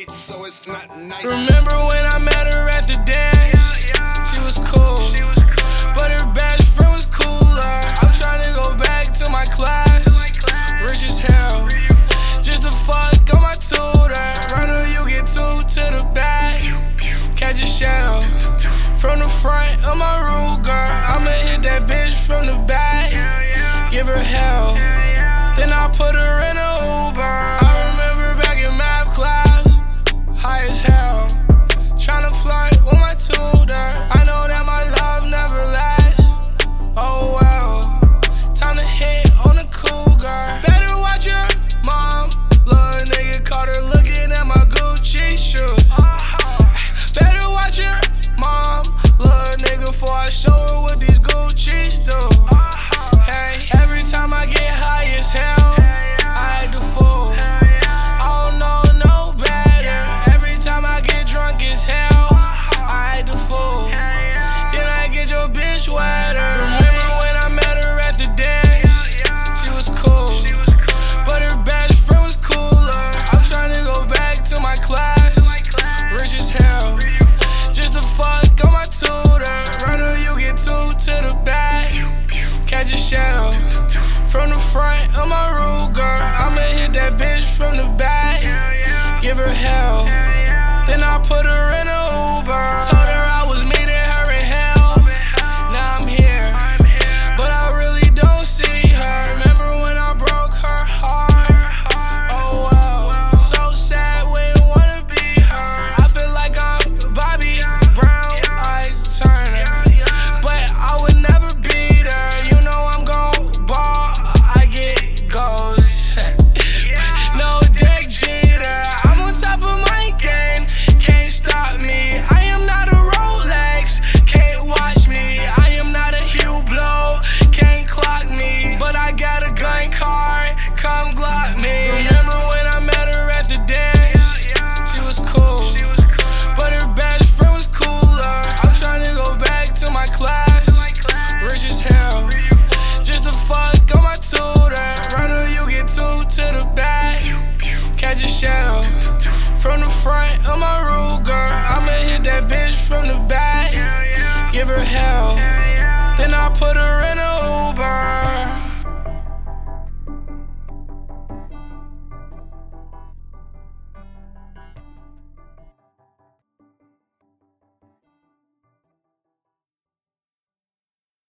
bitch, so it's not nice. Remember when I met her at the dance? Yeah, yeah. She was cool. She was cool. But her best friend was cooler. I'm trying to go back to my class. To my class. Rich as hell. Just a fuck on my tutor. I know you get two to the back. Catch a shell. From the front of my Ruger. I'ma hit that bitch from the back. Give her hell. Then I put her in a Uber. shell from the front of my room. From the front of my road, girl, I'ma hit that bitch from the back. Give her hell. Then I put her in a